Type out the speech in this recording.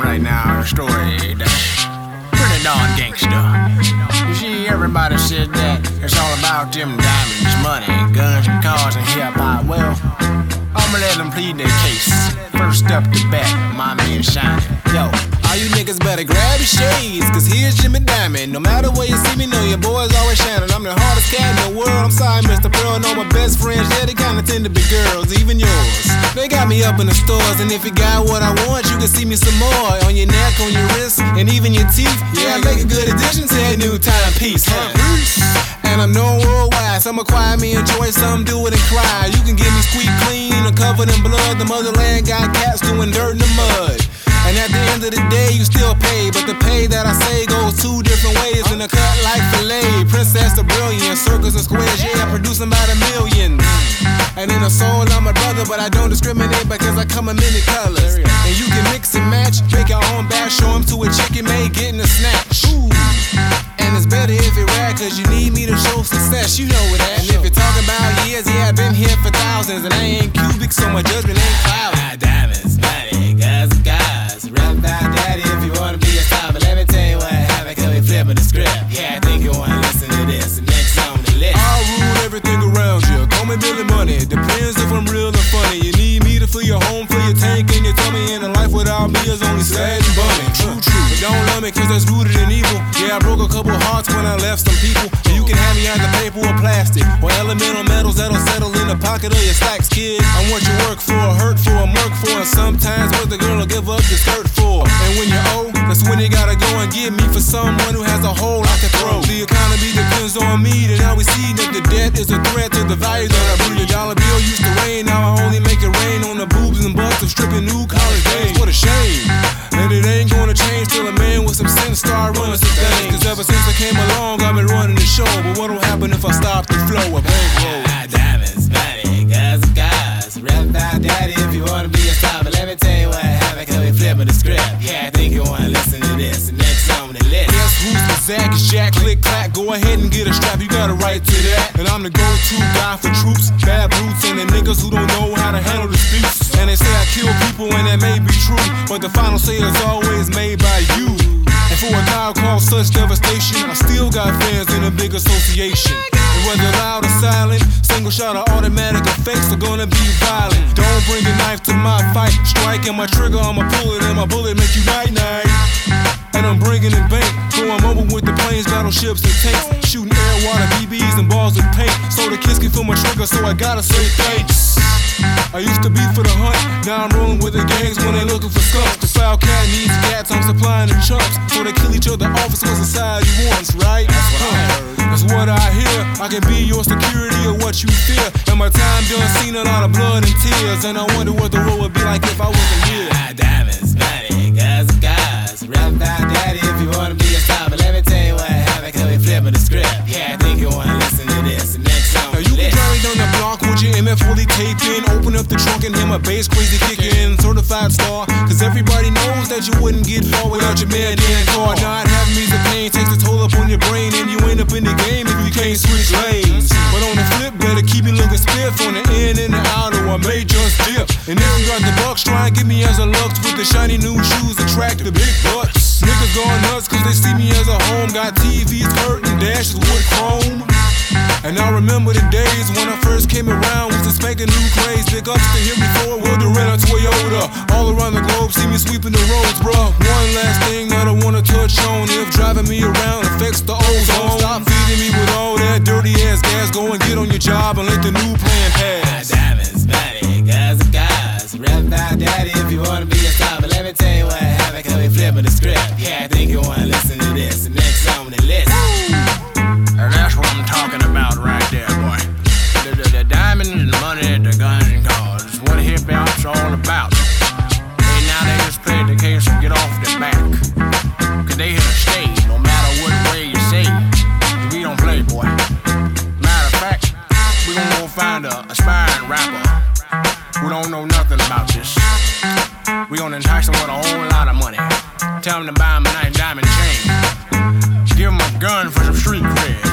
right now, story that's pretty darn gangster. You see, everybody said that it's all about them diamonds, money, guns, and cars, and hip hop. Well, I'ma let them plead their case. First up to bat, my man Shine. Yo, all you niggas better grab your shades, cause here's Jimmy Diamond. No matter where you see me, know your boy's always shining. I'm the hardest cat in the world. I'm sorry, Mr. Pearl. Know my best friends, yeah, they kinda tend to be girls, even yours. They got me up in the stores, and if you got what I want, you can see me some more. On your neck, on your wrist, and even your teeth. Yeah, I make a good addition to a new timepiece, huh? And I'm known worldwide. Some acquire me, enjoy, some do it and cry. You can get me squeak clean or covered in blood. The motherland got cats doing dirt in the mud. And at the end of the day, you still pay. But the pay that I say goes two different ways. In a cut like filet, princess the brilliant, circles and squares, yeah, producing by the millions. And in a soul, I'm a brother, but I don't discriminate because I come in many colors. And you can mix and match, ain't cubic, so my judgment ain't clouded. Diamonds, money, guys, guys. Rap about daddy if you wanna be a star, but let me tell you what happened, cause we flipping the script. Yeah, I think you wanna listen to this. Next on the list. I'll rule everything around you. Call me Billy Money. Depends if I'm real or funny. You need me to fill your home, fill your tank, and your tummy. And a life without me is only sad and bummy. True, true. But don't love me, cause that's rooted in evil. Yeah, I broke a couple hearts when I left some people. You can have me either paper or plastic. Or elemental pocket of your slacks, kid. I'm what you work for, hurt for, work for. And sometimes what the girl will give up your skirt for. And when you're old, that's when you gotta go and get me for someone who has a hole I can throw. The economy depends on me, and now we see that the debt is a threat to the value that I bring. The dollar bill used to rain, now I only make it rain on the boobs and butts of stripping new college days. What a shame. And it ain't gonna change till a man with some sense start running some things. Cause ever since I came along, I've been running the show. But what'll happen if I stop the flow? A bankroll. Daddy if you wanna be a star, but let me tell you what happened, cause we flipping the script. Yeah, I think you wanna listen to this. Next on the list. Guess who's the? It's Jack, click, clack. Go ahead and get a strap, you got a right to that. And I'm the go-to guy for troops, bad brutes, and the niggas who don't know how to handle the disputes. And they say I kill people, and that may be true, but the final say is always made by you. And for a guy called such devastation, I still got fans in a big association. Whether loud or silent, single shot or automatic effects are gonna be violent. Don't bring a knife to my fight. Striking my trigger, I'ma pull it, and my bullet make you night night. And I'm bringing in bank, going mobile with the planes, battleships, and tanks. Shooting air, water, BBs, and balls of paint. So the kids can feel my trigger, so I gotta say thanks. I used to be for the hunt, now I'm rolling with the gangs when they looking for skunks. The foul cat needs cats, I'm supplying the chumps. So they kill each other off as society wants, right? That's what I heard. That's what I hear. I can be your security or what you fear. And my time done seen a lot of blood and tears. And I wonder what the world would be like if I wasn't here. Ah, diamonds, money, guys, guys. Rap bass crazy kicking. Certified star, cause everybody knows that you wouldn't get far without your man Dan car. Not having me the pain takes a toll up on your brain, and you end up in the game if you can't switch lanes. But on the flip, better keep me looking spiff on the in and the out, or I may just dip. And you got the bucks, try and get me as a lux with the shiny new shoes, attract the big butts. As a home. Got TVs, curtain dashes with chrome. And I remember the days when I first came around, was expecting new craze. Big ups to hear me for with the rent Toyota. All around the globe, see me sweeping the roads, bro. One last thing that I wanna touch on. If driving me around affects the ozone, stop feeding me with all that dirty ass gas. Go and get on your job and let the new plan pass. Don't know nothing about this. We gonna entice him with a whole lot of money. Tell him to buy him a nice diamond chain. Give him a gun for some street cred,